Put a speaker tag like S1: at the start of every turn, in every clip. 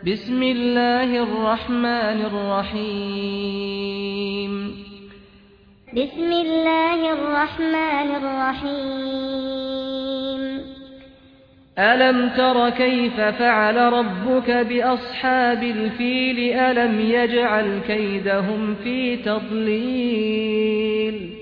S1: بسم الله الرحمن الرحيم
S2: بسم الله الرحمن الرحيم
S1: ألم تر كيف فعل ربك بأصحاب الفيل ألم يجعل كيدهم في تضليل
S2: ألم تر كيف فعل ربك بأصحاب الفيل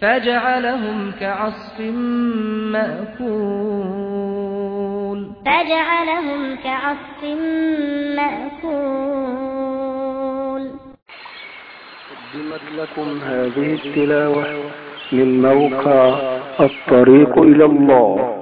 S1: فجعلهم كعصف مأكول.
S2: فجعلهم كعصف مأكول.
S3: قدمت لكم هذه التلاوة من موقع الطريق إلى الله.